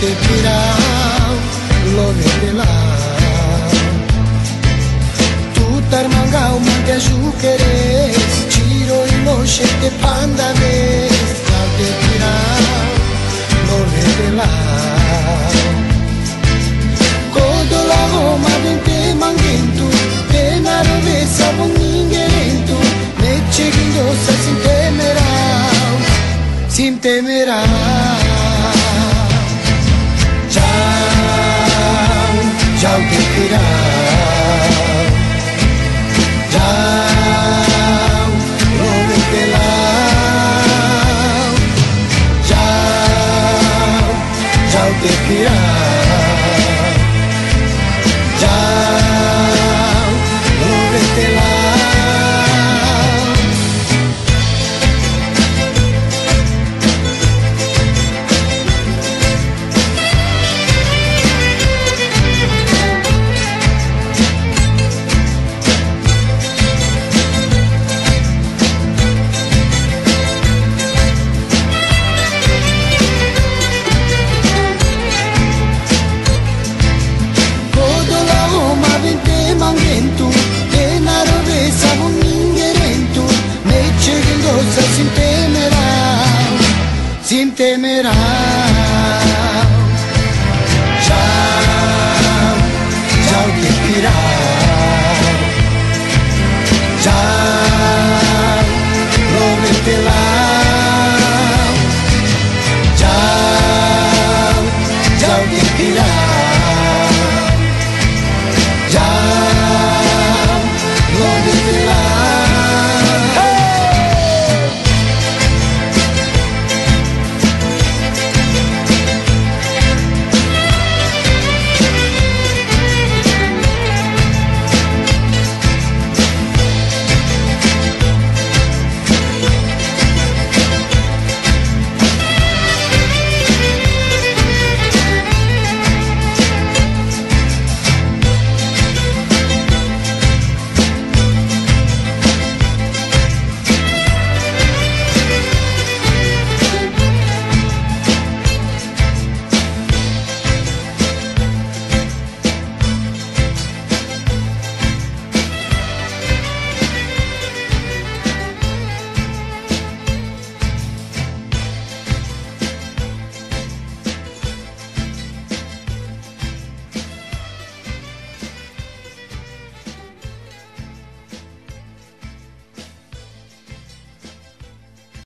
te pirao lo revelao tu tarmangao mangia juqueres tiro y noche te panda ves te pirao lo revelao Kodo la Roma vente manguento Te na rovesa bon ninguerento Me sin temer a Chao, chao te quem temerá. Já, já o que virá. Já prometerá. Já, já o que virá.